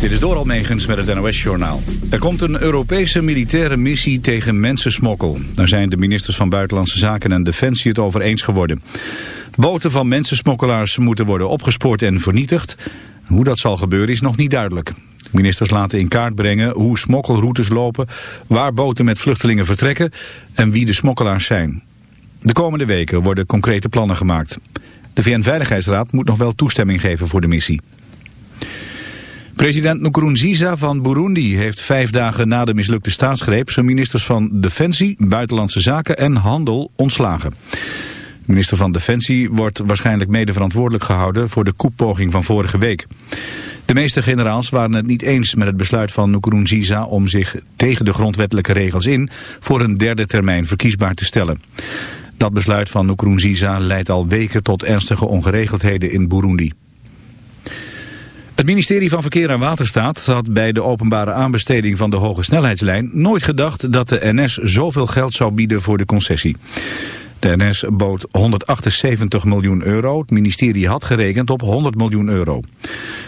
Dit is Doral Megens met het NOS-journaal. Er komt een Europese militaire missie tegen mensensmokkel. Daar zijn de ministers van Buitenlandse Zaken en Defensie het over eens geworden. Boten van mensensmokkelaars moeten worden opgespoord en vernietigd. Hoe dat zal gebeuren is nog niet duidelijk. De ministers laten in kaart brengen hoe smokkelroutes lopen... waar boten met vluchtelingen vertrekken en wie de smokkelaars zijn. De komende weken worden concrete plannen gemaakt. De VN-veiligheidsraad moet nog wel toestemming geven voor de missie. President Nkurunziza van Burundi heeft vijf dagen na de mislukte staatsgreep zijn ministers van Defensie, Buitenlandse Zaken en Handel ontslagen. De minister van Defensie wordt waarschijnlijk mede verantwoordelijk gehouden voor de koepoging van vorige week. De meeste generaals waren het niet eens met het besluit van Nkurunziza om zich tegen de grondwettelijke regels in voor een derde termijn verkiesbaar te stellen. Dat besluit van Nkurunziza leidt al weken tot ernstige ongeregeldheden in Burundi. Het ministerie van Verkeer en Waterstaat had bij de openbare aanbesteding van de hoge snelheidslijn nooit gedacht dat de NS zoveel geld zou bieden voor de concessie. De NS bood 178 miljoen euro. Het ministerie had gerekend op 100 miljoen euro.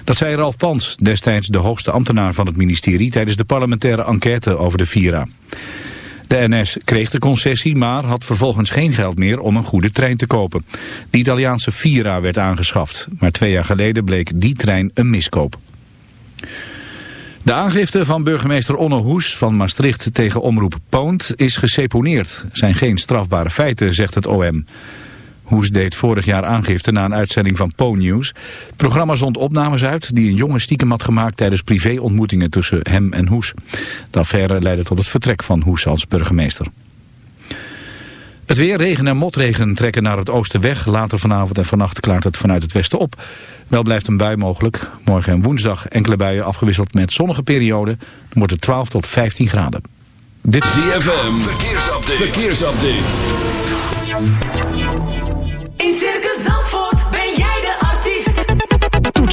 Dat zei Ralf Pans, destijds de hoogste ambtenaar van het ministerie... tijdens de parlementaire enquête over de Vira. De NS kreeg de concessie, maar had vervolgens geen geld meer om een goede trein te kopen. De Italiaanse Vira werd aangeschaft, maar twee jaar geleden bleek die trein een miskoop. De aangifte van burgemeester Onno Hoes van Maastricht tegen omroep Poont is geseponeerd. Er zijn geen strafbare feiten, zegt het OM. Hoes deed vorig jaar aangifte na een uitzending van Po News. Het programma zond opnames uit die een jongen stiekem had gemaakt tijdens privéontmoetingen tussen hem en Hoes. De affaire leidde tot het vertrek van Hoes als burgemeester. Het weer, regen en motregen trekken naar het oosten weg. Later vanavond en vannacht klaart het vanuit het westen op. Wel blijft een bui mogelijk. Morgen en woensdag enkele buien afgewisseld met zonnige perioden. Dan wordt het 12 tot 15 graden. Dit is ZFM. Verkeersupdate. Verkeersupdate.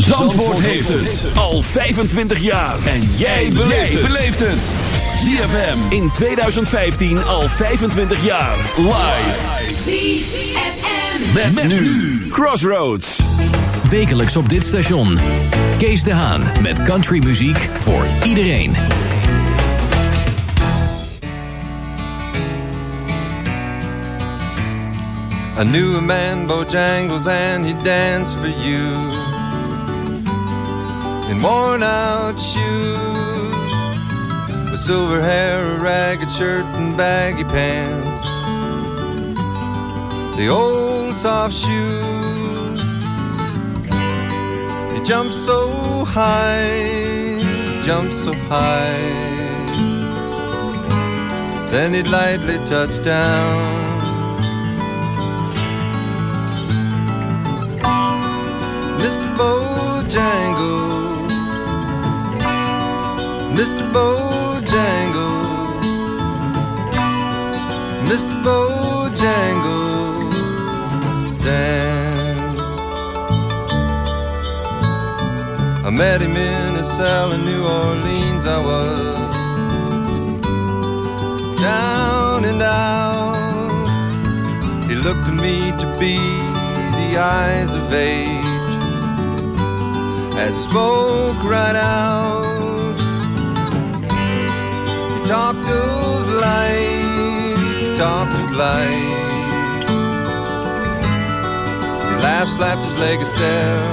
Zandvoort. Zandvoort heeft het al 25 jaar. En jij beleeft het. ZFM in 2015 al 25 jaar. Live. ZFM. Met, met nu. Crossroads. Wekelijks op dit station. Kees de Haan met countrymuziek voor iedereen. I knew a man, Bojangles, and he danced for you in worn out shoes with silver hair, a ragged shirt, and baggy pants. The old soft shoes. He jumped so high, jumped so high. Then he'd lightly touch down. Mr. Bojangles, Mr. Bojangles, Mr. Bojangles, dance. I met him in a cell in New Orleans. I was down and out. He looked to me to be the eyes of age as he spoke right out. Talked of life, talked of life. He slapped his leg a step.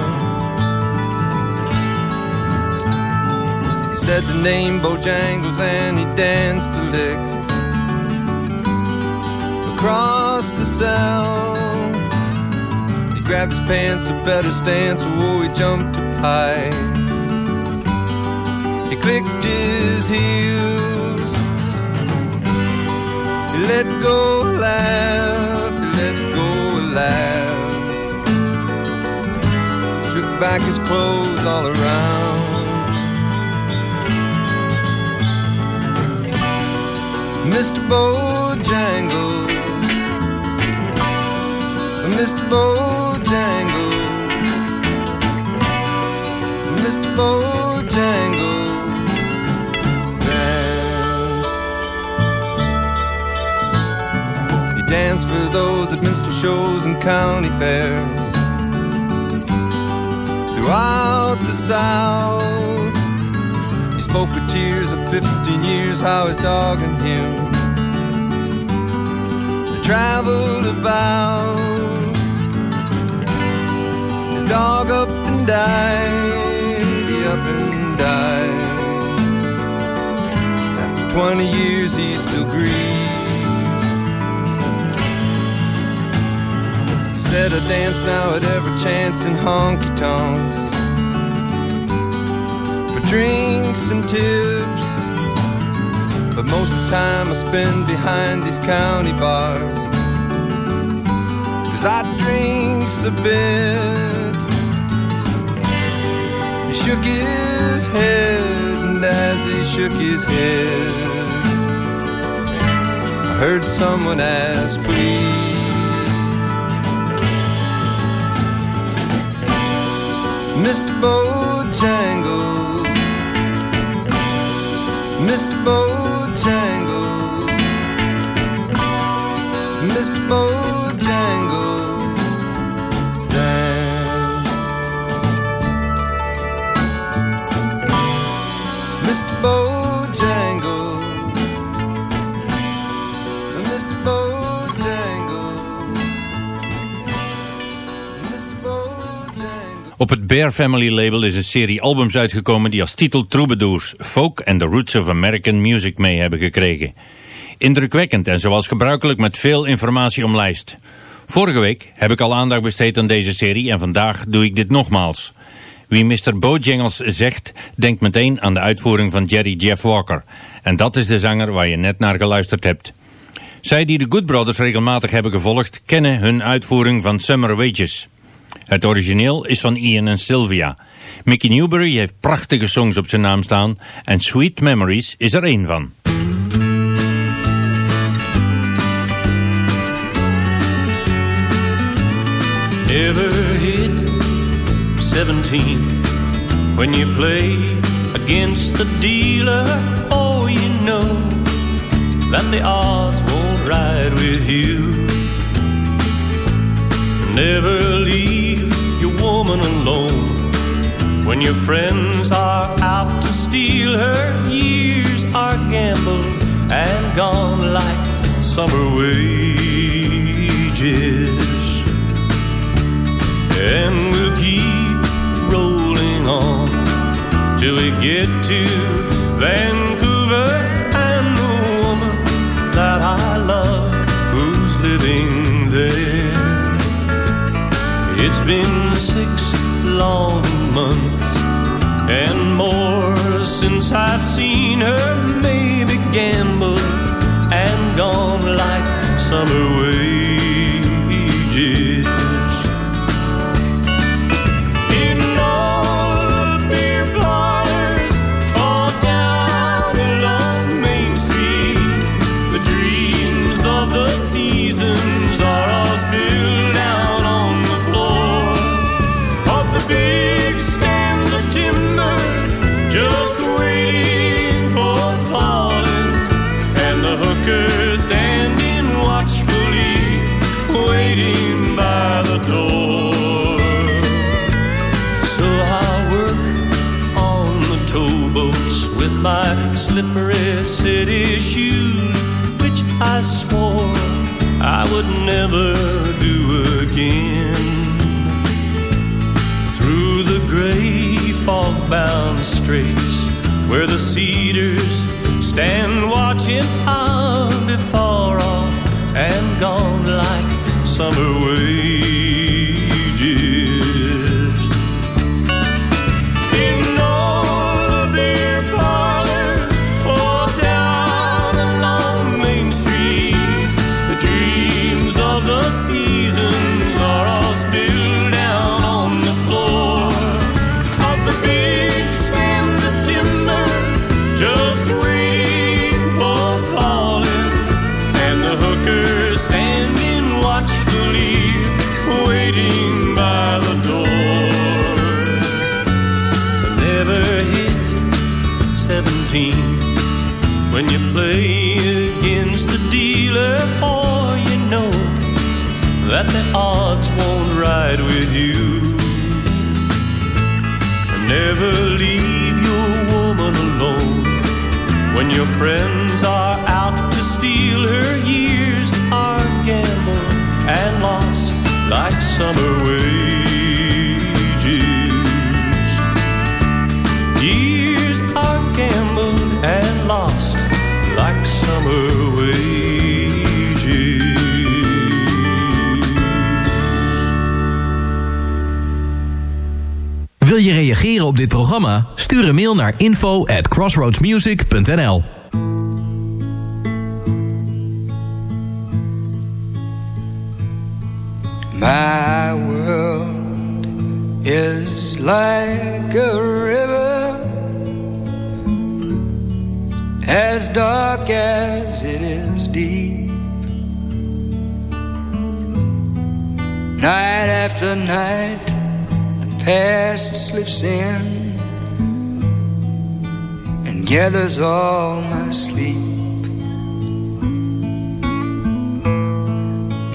He said the name Bojangles and he danced a lick across the cell. He grabbed his pants, a better stance, oh, he jumped high. He clicked his heels. Go laugh, let go a laugh. Shook back his clothes all around. Mr. Bojangles, Mr. Bojangles, Mr. Bojangles, He danced for those at minstrel shows and county fairs throughout the South. He spoke with tears of 15 years, how his dog and him they traveled about. His dog up and died, he up and died. After 20 years, he still grieves. Said, I dance now at every chance in honky tonks for drinks and tips. But most of the time I spend behind these county bars. Cause I drinks a bit. He shook his head, and as he shook his head, I heard someone ask, please. Mr. Bojangles, Mr. Bojangles, Bear Family label is een serie albums uitgekomen die als titel Troubadours, Folk and the Roots of American Music mee hebben gekregen. Indrukwekkend en zoals gebruikelijk met veel informatie omlijst. Vorige week heb ik al aandacht besteed aan deze serie en vandaag doe ik dit nogmaals. Wie Mr. Bojangles zegt, denkt meteen aan de uitvoering van Jerry Jeff Walker. En dat is de zanger waar je net naar geluisterd hebt. Zij die de Good Brothers regelmatig hebben gevolgd, kennen hun uitvoering van Summer Wages. Het origineel is van Ian en Sylvia. Mickey Newbury heeft prachtige songs op zijn naam staan en Sweet Memories is er één van. Never hit 17 when you play against the dealer. Oh, you know that the odds won't ride with you. Never leave woman alone when your friends are out to steal her. Years are gambled and gone like summer wages and we'll keep rolling on till we get to Vancouver and the woman that I love who's living there. It's been six long months and more since I've seen her, maybe gambled and gone like summer wages. Slippery city shoes, which I swore I would never do again. Through the gray fog-bound straits, where the cedars stand watching, I'll be far off and gone like summer wages. Against the dealer, or you know that the odds won't ride with you. Never leave your woman alone when your friends are out to steal her. Years are gambled and lost like summer wages. Years are gambled and lost Wil je reageren op dit programma? Stuur een mail naar info at crossroadsmusic.nl My world is like a river as dark as it is deep. Night after night, past slips in and gathers all my sleep.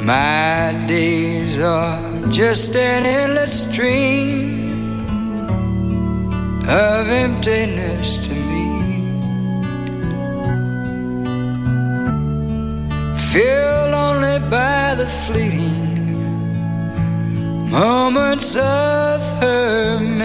My days are just an endless stream of emptiness to me. Filled only by the fleeting moments of her memory.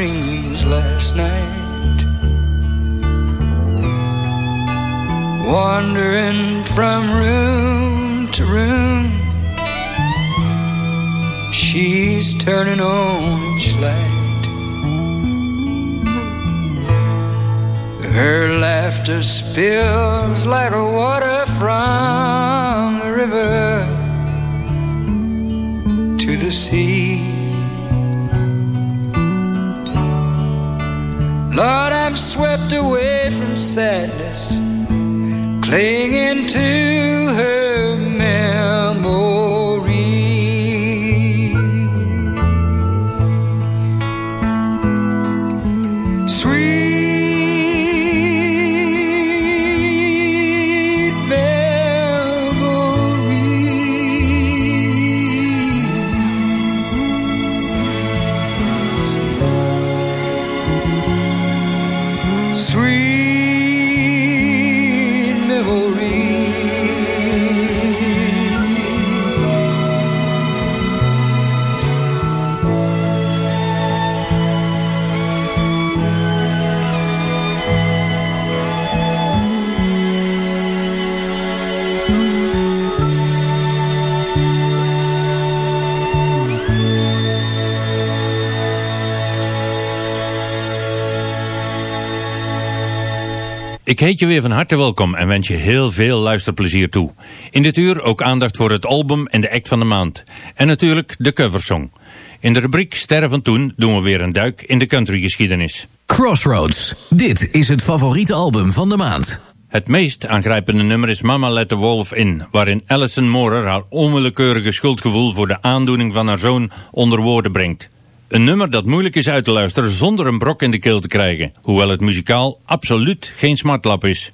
Dreams last night. Wandering from room to room, she's turning on each light. Her laughter spills like a water Ik heet je weer van harte welkom en wens je heel veel luisterplezier toe. In dit uur ook aandacht voor het album en de act van de maand. En natuurlijk de coversong. In de rubriek Sterren van Toen doen we weer een duik in de countrygeschiedenis. Crossroads. Dit is het favoriete album van de maand. Het meest aangrijpende nummer is Mama Let the Wolf In, waarin Alison Moorer haar onwillekeurige schuldgevoel voor de aandoening van haar zoon onder woorden brengt. Een nummer dat moeilijk is uit te luisteren zonder een brok in de keel te krijgen, hoewel het muzikaal absoluut geen smartlap is.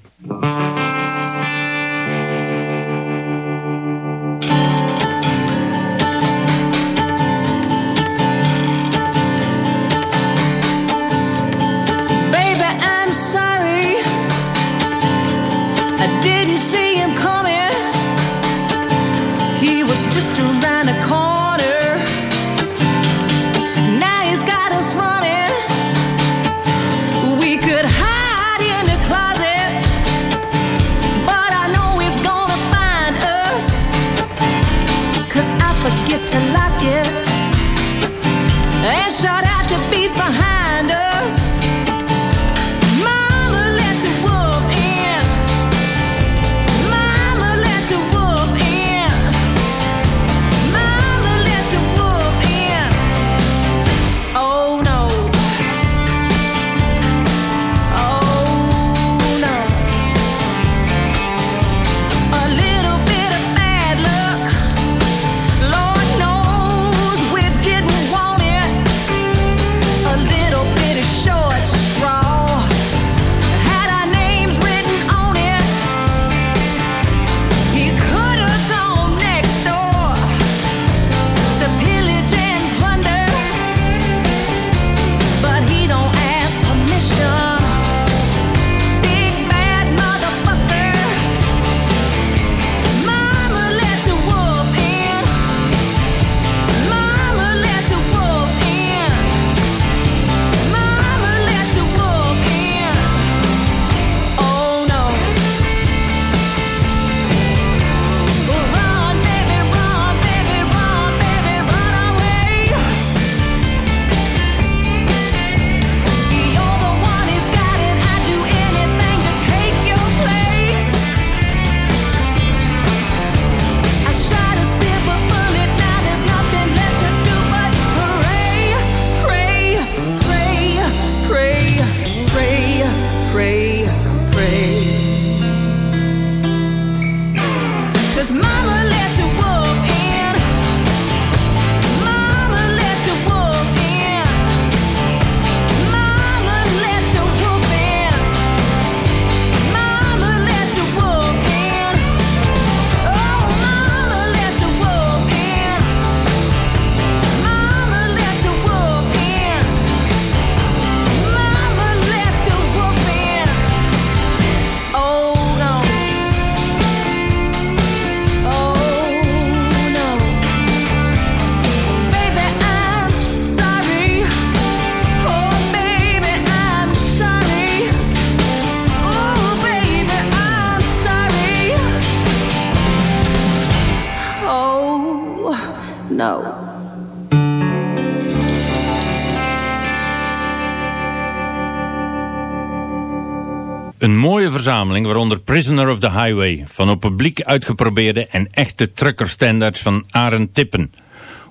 Een mooie verzameling waaronder Prisoner of the Highway van op publiek uitgeprobeerde en echte truckerstandards van Arend Tippen.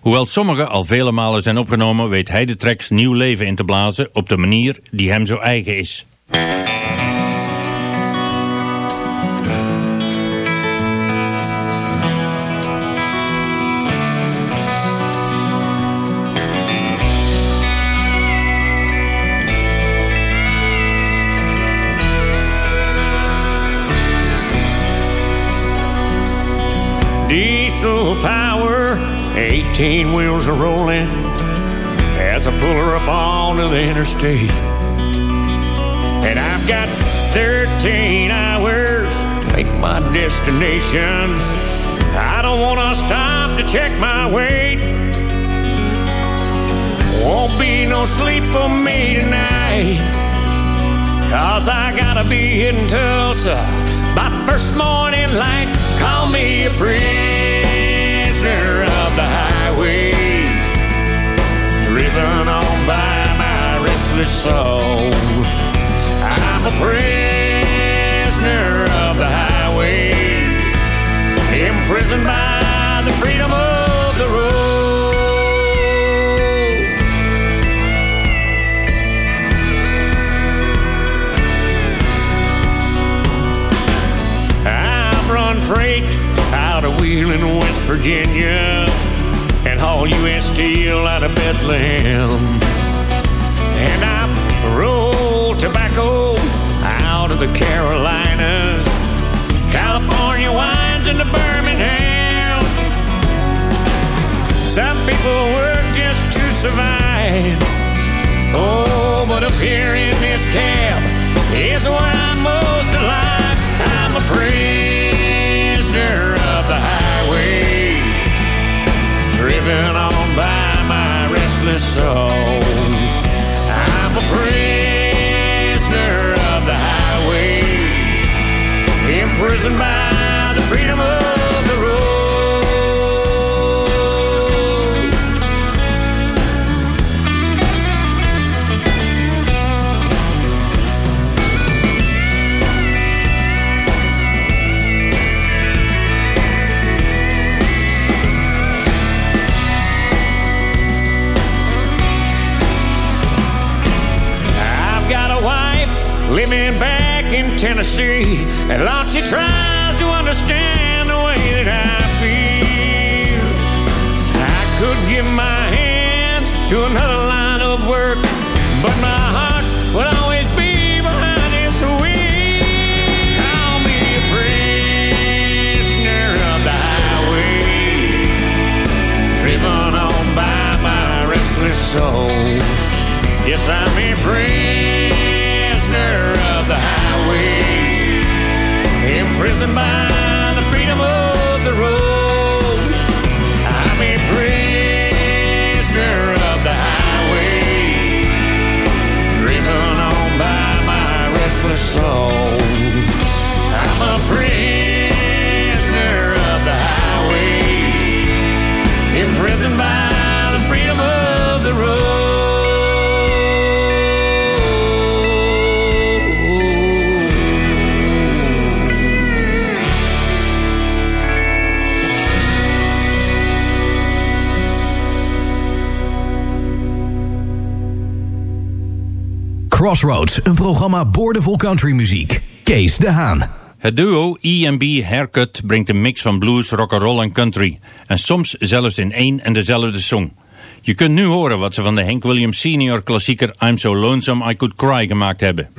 Hoewel sommige al vele malen zijn opgenomen weet hij de tracks nieuw leven in te blazen op de manier die hem zo eigen is. Diesel power, 18 wheels are rolling as I pull her up onto the interstate. And I've got 13 hours to make my destination. I don't want to stop to check my weight. Won't be no sleep for me tonight. Cause I gotta be in Tulsa by first morning light. Call me a prisoner of the highway. Driven on by my restless soul. I'm a prisoner of the highway, imprisoned by the freedom of the road. Freight out of Wheeling, West Virginia, and haul U.S. steel out of Bethlehem. And I roll tobacco out of the Carolinas, California wines into Birmingham. Some people work just to survive. Oh, but up here in this cab is where I'm most alive. Soul. I'm a prisoner of the highway, imprisoned by the freedom living back in Tennessee, and Lord, she tries to understand the way that I feel. I could give my hands to another line of work, but my heart will always be behind this wheel. Call me a prisoner of the highway, driven on by my restless soul. Yes, I'm a prisoner imprisoned by Crossroads, een programma boordevol countrymuziek. Kees de Haan. Het duo E&B Haircut brengt een mix van blues, rock'n'roll en country. En soms zelfs in één en dezelfde song. Je kunt nu horen wat ze van de Hank Williams Senior klassieker I'm So Lonesome I Could Cry gemaakt hebben.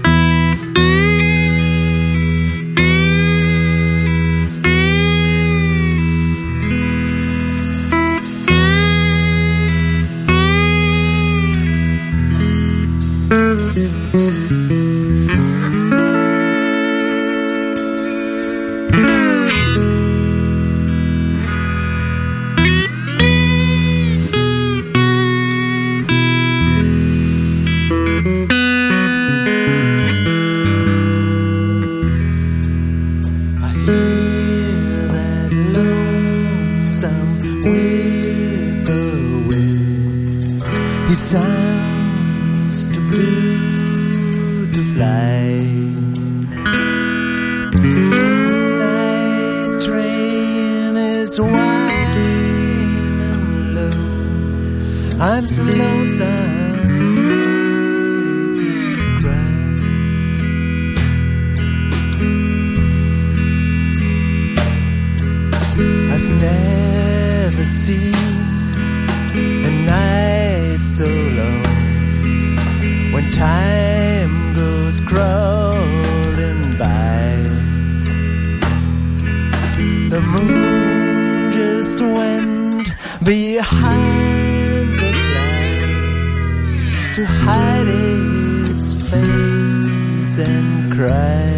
And cry.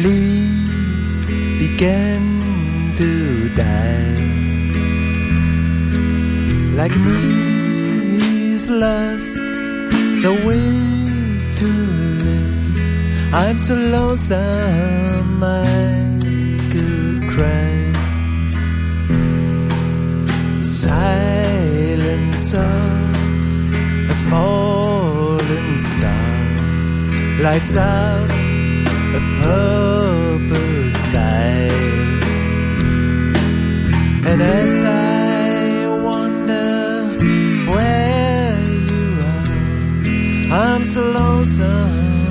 Leaves begin to die? Like me, he's lost the will to live. I'm so lonesome I'm so lonesome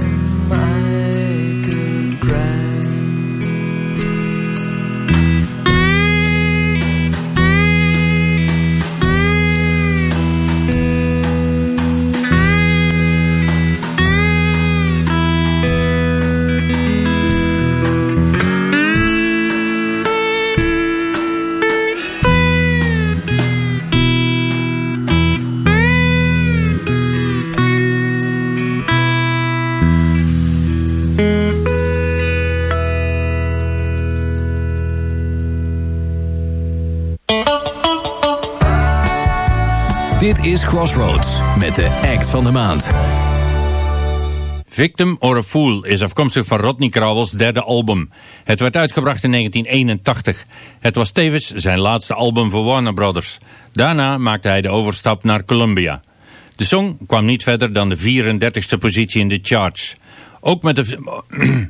Crossroads met de act van de maand. Victim or a Fool is afkomstig van Rodney Crowell's derde album. Het werd uitgebracht in 1981. Het was tevens zijn laatste album voor Warner Brothers. Daarna maakte hij de overstap naar Columbia. De song kwam niet verder dan de 34ste positie in de charts. Ook met, de,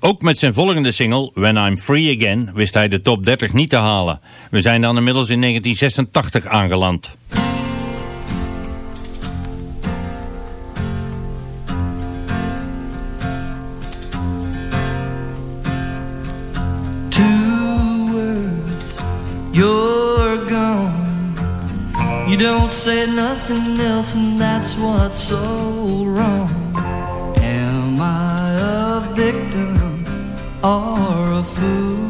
ook met zijn volgende single, When I'm Free Again, wist hij de top 30 niet te halen. We zijn dan inmiddels in 1986 aangeland. You're gone. You don't say nothing else, and that's what's so wrong. Am I a victim or a fool?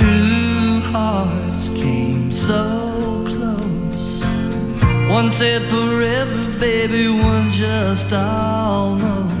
Two hearts came so close. One said forever, baby, one just almost.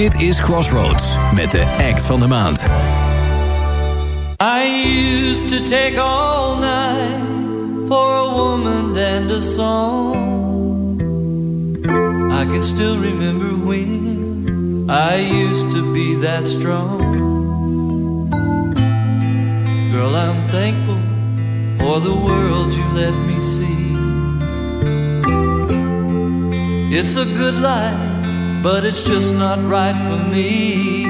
Dit is Crossroads met de act van de maand. I used to take all night for a woman and a song. I can still remember when I used to be that strong. Girl, I'm thankful for the world you let me see. It's a good life, but it's just not right for me.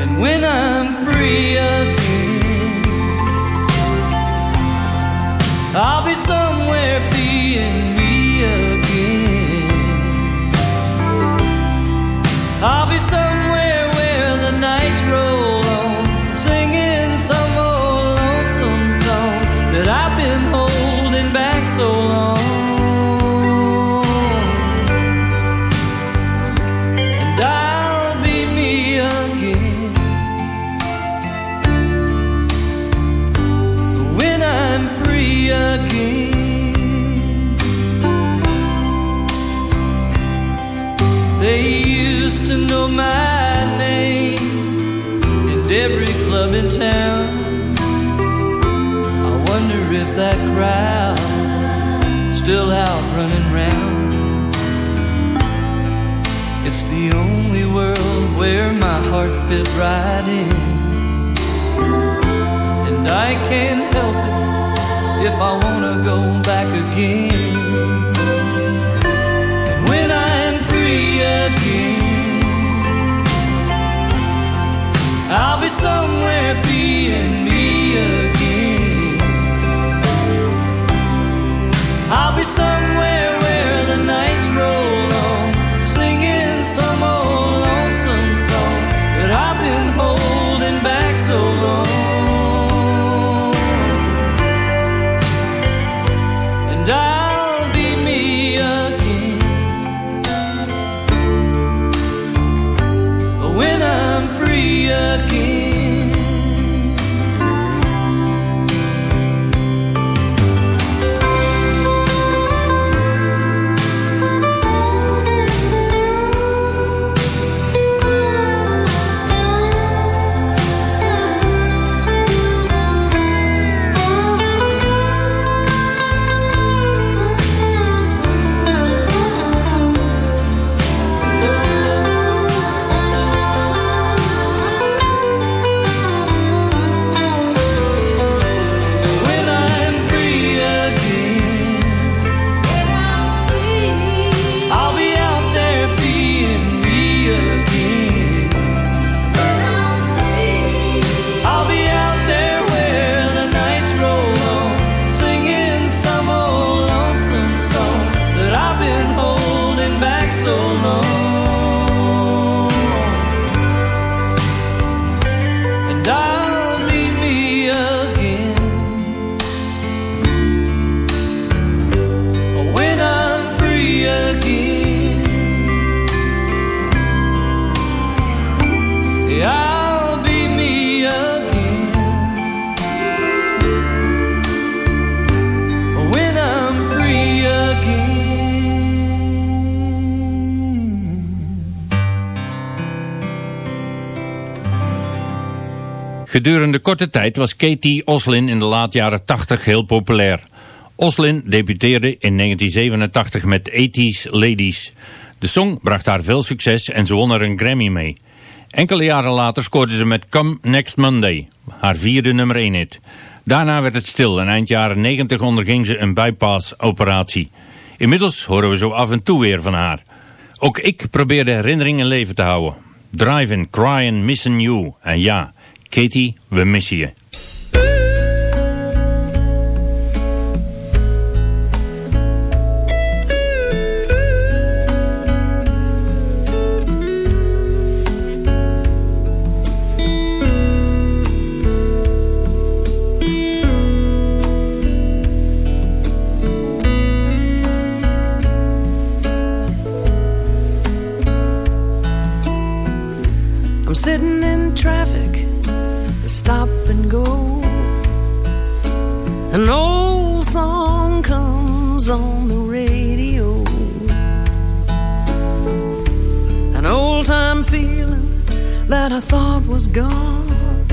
And when I'm free again, I'll be somewhere being me again. I'll be somewhere fit right in. And I can't help it if I wanna go back again. And when I'm free again, I'll be somewhere being me again. I'll be Gedurende korte tijd was Katie Oslin in de laat jaren 80 heel populair. Oslin debuteerde in 1987 met 80s Ladies. De song bracht haar veel succes en ze won er een Grammy mee. Enkele jaren later scoorde ze met Come Next Monday, haar vierde nummer 1 hit. Daarna werd het stil en eind jaren 90 onderging ze een bypass-operatie. Inmiddels horen we zo af en toe weer van haar. Ook ik probeer de herinneringen in leven te houden. Driving, crying, missing you. En ja, Katie, we missen je. An old song comes on the radio. An old time feeling that I thought was gone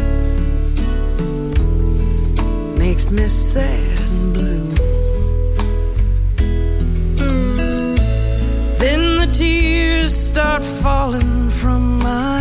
makes me sad and blue. Then the tears start falling from my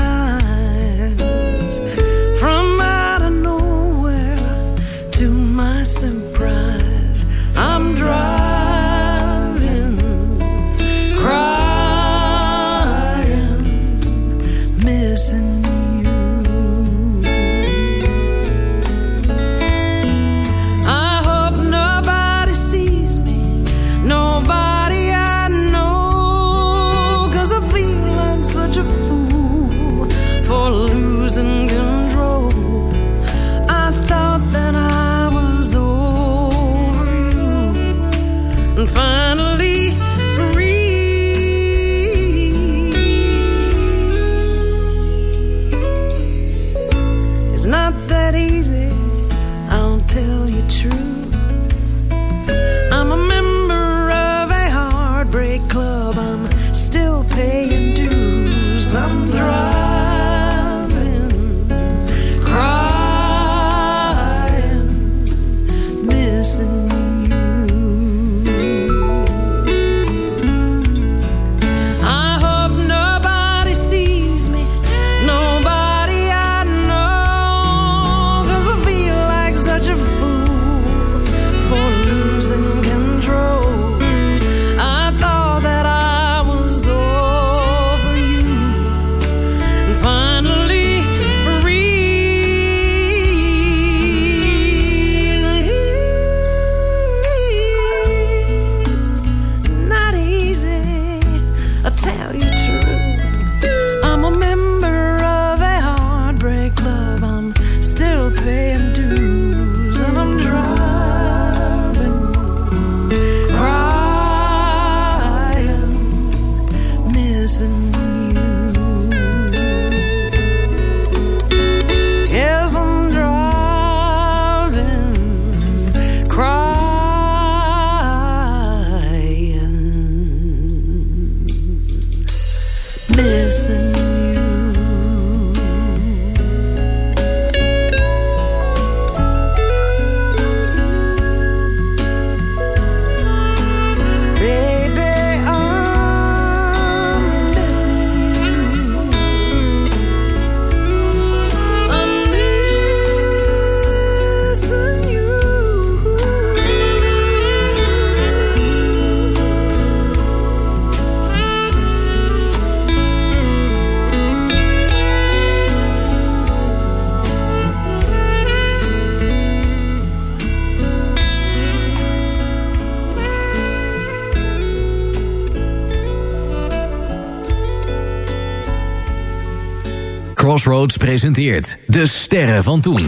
Presenteert De Sterren van Toen.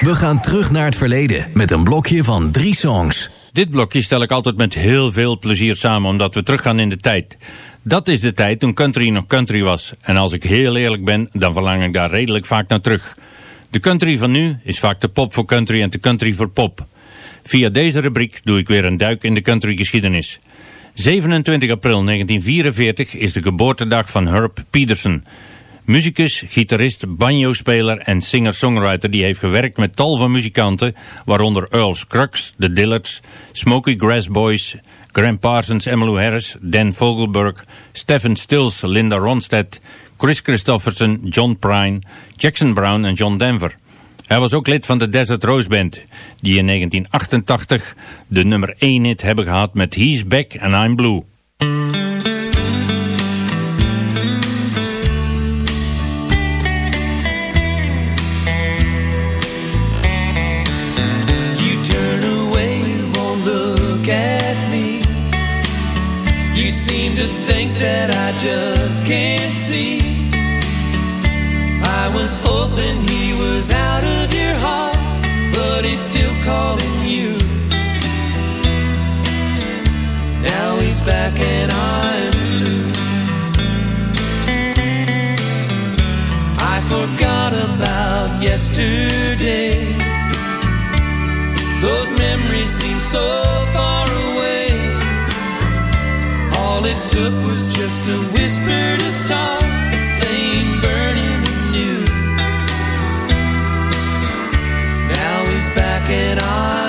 We gaan terug naar het verleden met een blokje van drie songs. Dit blokje stel ik altijd met heel veel plezier samen omdat we teruggaan in de tijd. Dat is de tijd toen country nog country was. En als ik heel eerlijk ben, dan verlang ik daar redelijk vaak naar terug. De country van nu is vaak de pop voor country en de country voor pop. Via deze rubriek doe ik weer een duik in de countrygeschiedenis. 27 april 1944 is de geboortedag van Herb Peterson. Muzikus, gitarist, banjo-speler en singer-songwriter die heeft gewerkt met tal van muzikanten, waaronder Earl Scruggs, The Dillards, Smokey Grass Boys, Graham Parsons, Emmylou Harris, Dan Vogelberg, Stephen Stills, Linda Ronstadt, Chris Christofferson, John Prine, Jackson Brown en John Denver. Hij was ook lid van de Desert Rose Band, die in 1988 de nummer 1 hit hebben gehad met He's Back and I'm Blue. Seem to think that I just can't see. I was hoping he was out of your heart, but he's still calling you. Now he's back and I'm blue. I forgot about yesterday. Those memories seem so far took was just a whisper to start a flame burning anew. Now he's back and I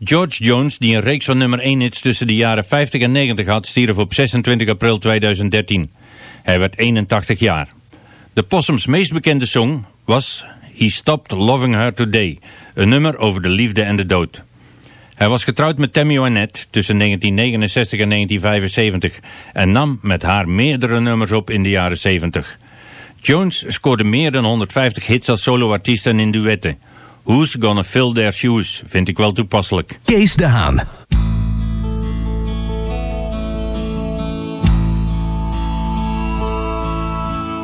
George Jones, die een reeks van nummer 1 hits tussen de jaren 50 en 90 had, stierf op 26 april 2013. Hij werd 81 jaar. De Possums meest bekende song was He Stopped Loving Her Today, een nummer over de liefde en de dood. Hij was getrouwd met Tammy Wynette tussen 1969 en 1975 en nam met haar meerdere nummers op in de jaren 70. Jones scoorde meer dan 150 hits als soloartiest en in duetten. Who's Gonna Fill Their Shoes vind ik wel toepasselijk. Kees de Haan.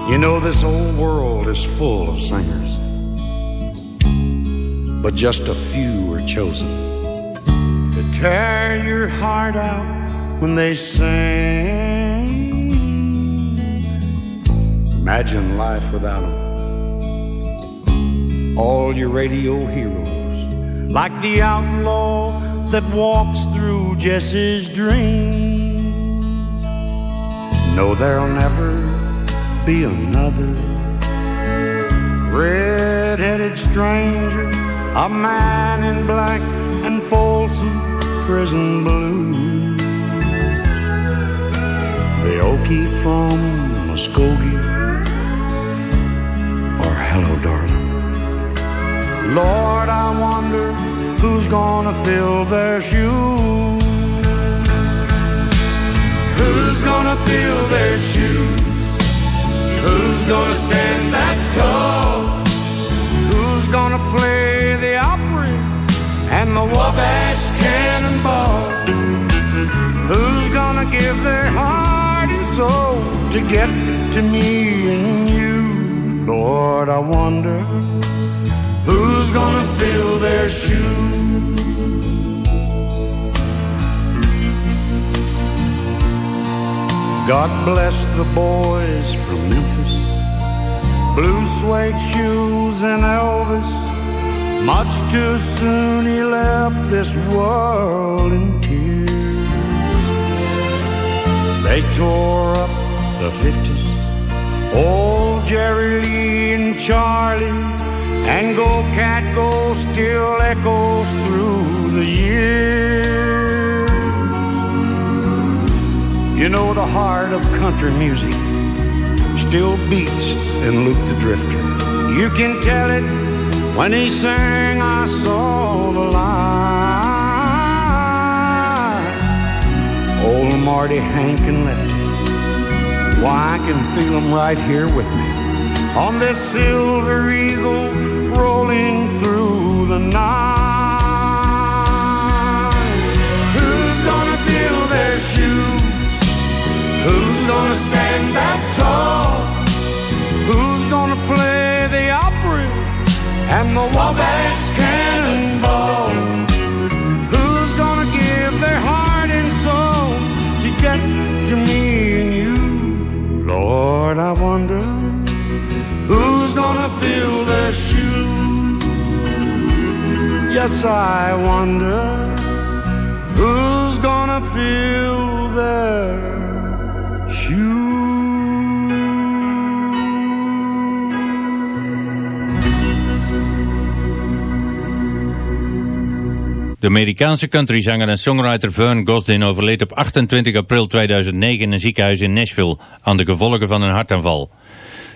You know, this old world is full of singers, but just a few are chosen to tear your heart out when they sing. Imagine life without them. All your radio heroes, like the outlaw that walks through Jesse's dream. No, there'll never be another red-headed stranger, a man in black and Folsom prison blue. The Okie from Muskogee, or Hello, darling. Lord, I wonder who's gonna fill their shoes. Who's gonna fill their shoes? Who's gonna stand that tall? Who's gonna play the Opry and the Wabash Cannonball? Who's gonna give their heart and soul to get to me and you? Lord, I wonder gonna fill their shoes. God bless the boys from Memphis. Blue suede shoes and Elvis. Much too soon he left this world in tears. They tore up the 50s. Old Jerry Lee and Charlie. And Go Cat Go still echoes through the years. You know the heart of country music still beats in Luke the Drifter. You can tell it when he sang I saw the light. Old Marty Hank and Lefty. Why I can feel them right here with me on this silver eagle rolling through the night. Who's gonna fill their shoes? Who's gonna stand that tall? Who's gonna play the Opry and the Wabash Cannonball? Yes, I wonder who's gonna fill their shoes. De Amerikaanse countryzanger en songwriter Vern Gosdin overleed op 28 april 2009 in een ziekenhuis in Nashville aan de gevolgen van een hartaanval.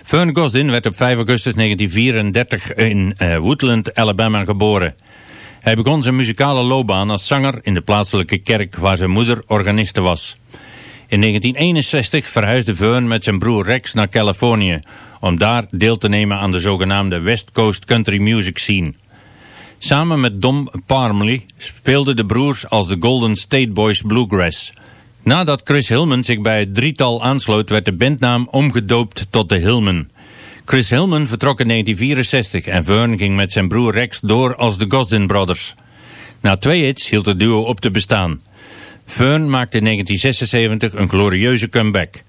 Vern Gosdin werd op 5 augustus 1934 in eh, Woodland, Alabama geboren. Hij begon zijn muzikale loopbaan als zanger in de plaatselijke kerk waar zijn moeder organiste was. In 1961 verhuisde Vern met zijn broer Rex naar Californië om daar deel te nemen aan de zogenaamde West Coast Country Music Scene. Samen met Dom Parmley speelden de broers als de Golden State Boys Bluegrass. Nadat Chris Hillman zich bij het drietal aansloot werd de bandnaam omgedoopt tot de Hillman. Chris Hillman vertrok in 1964 en Vern ging met zijn broer Rex door als de Gosdin Brothers. Na twee hits hield het duo op te bestaan. Vern maakte in 1976 een glorieuze comeback.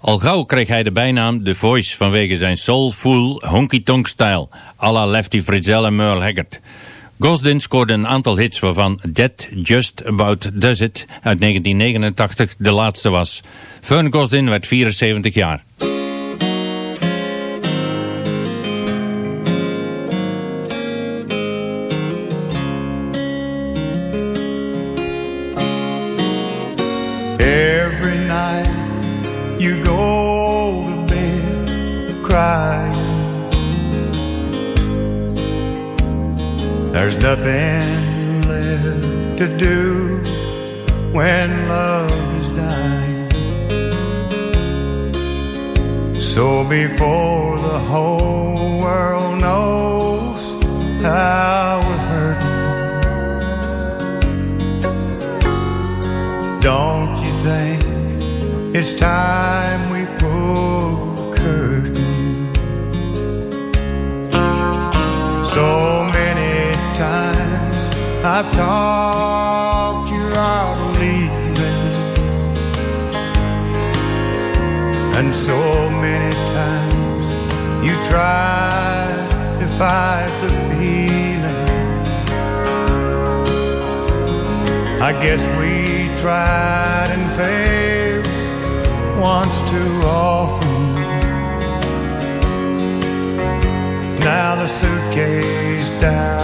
Al gauw kreeg hij de bijnaam The Voice vanwege zijn soulful honky-tonk style, à la Lefty Frizzell en Merle Haggard. Gosdin scoorde een aantal hits waarvan That Just About Does It uit 1989 de laatste was. Fern Gosdin werd 74 jaar. There's nothing left to do when love is dying. So before the whole world knows how we're hurting, don't you think it's time we pull the curtain? So I've talked you out of leaving, and so many times you tried to fight the feeling. I guess we tried and failed once too often. Now the suitcase down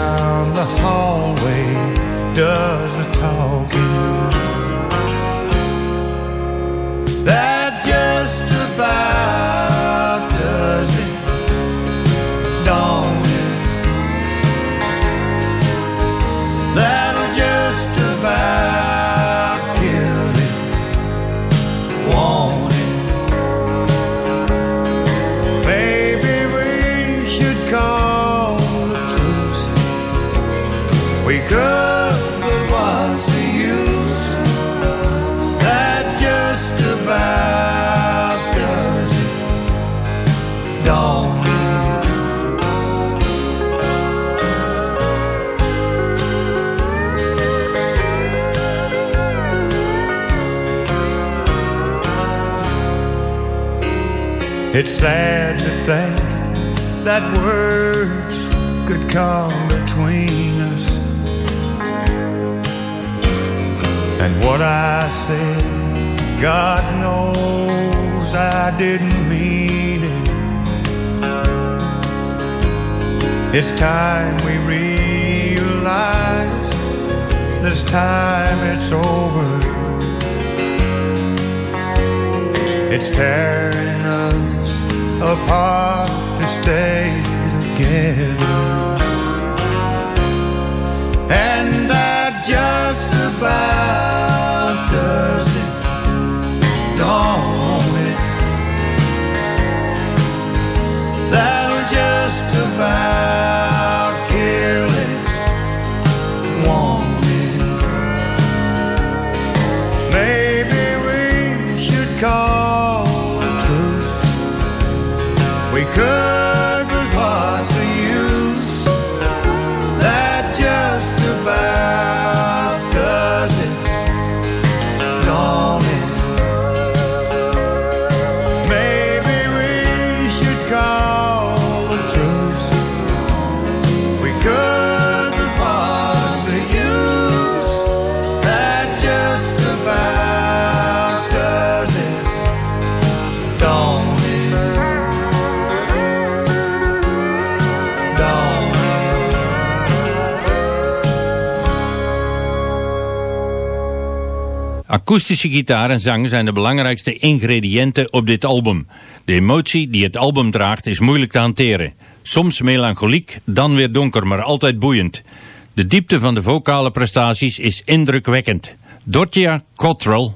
It's sad to think that words could come between us. And what I said, God knows I didn't mean it. It's time we realize this time it's over. It's tearing apart to stay together. And that just about does it, don't it? That'll just about kill it, won't it? Maybe we should call Akoestische gitaar en zang zijn de belangrijkste ingrediënten op dit album. De emotie die het album draagt is moeilijk te hanteren. Soms melancholiek, dan weer donker, maar altijd boeiend. De diepte van de vocale prestaties is indrukwekkend. Dortja Cottrell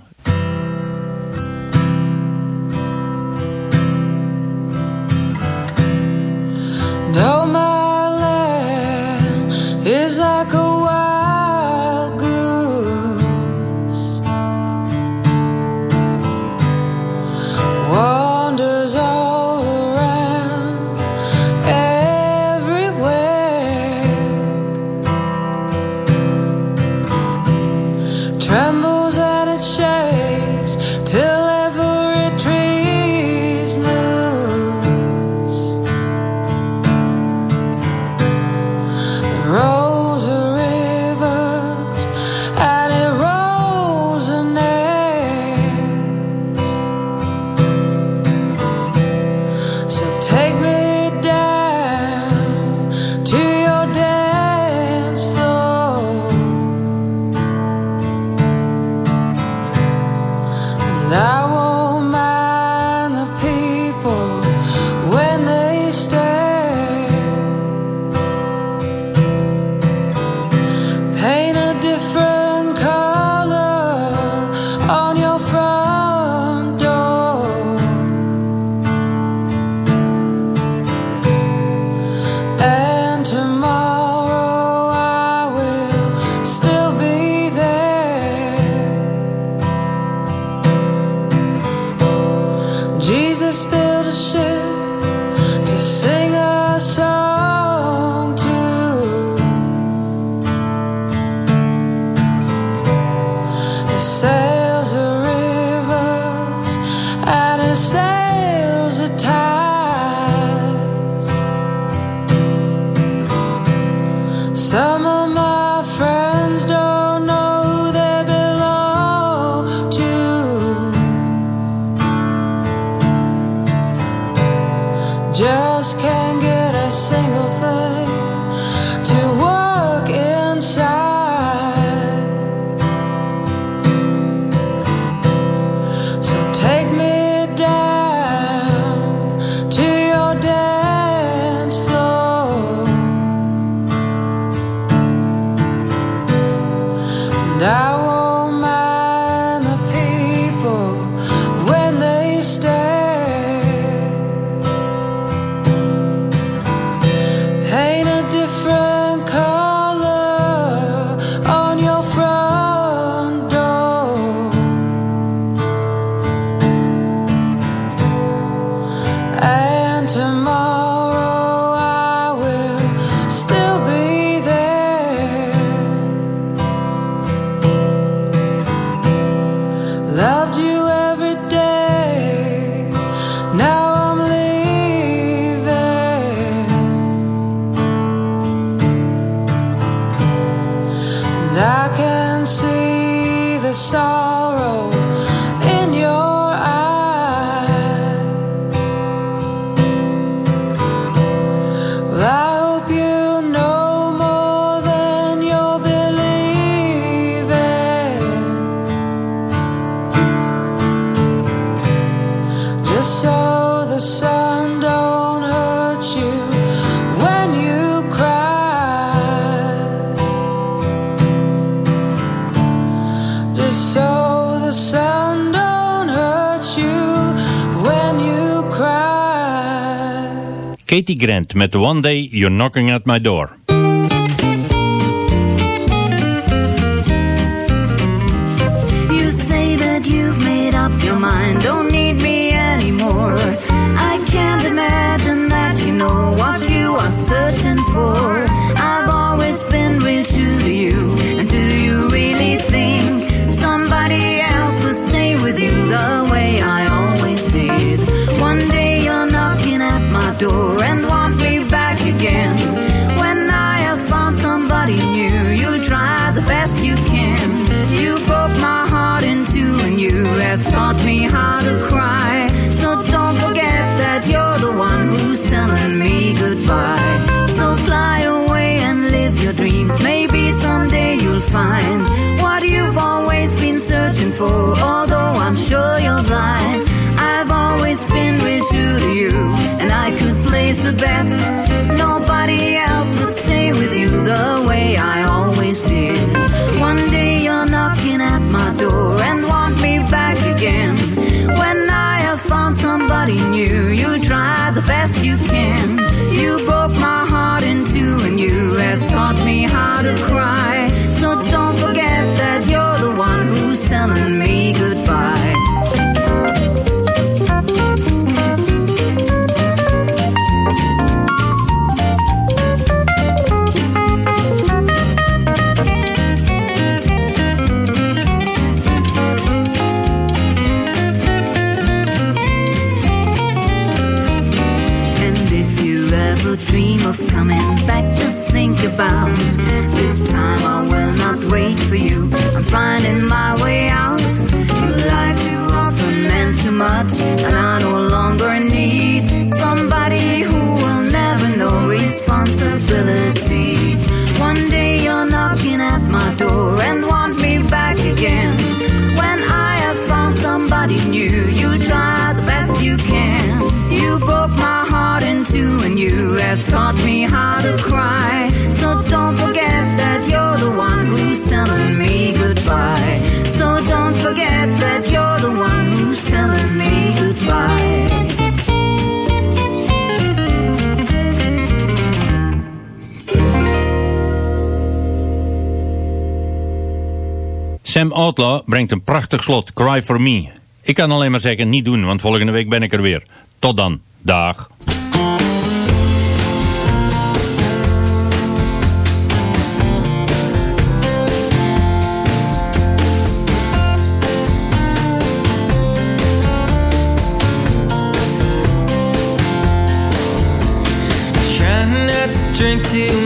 Katie Grant met One Day You're Knocking at My Door. To bet about this time I will not wait for you. I'm finding my way out. You lied too often meant too much, and I no longer need somebody who will never know responsibility. One day you're knocking at my door and want me back again. When I have found somebody new, you'll try the best you can. You broke my heart in two and you have taught me how to cry. Sam Outlaw brengt een prachtig slot, Cry For Me. Ik kan alleen maar zeggen, niet doen, want volgende week ben ik er weer. Tot dan. Dag. Drink too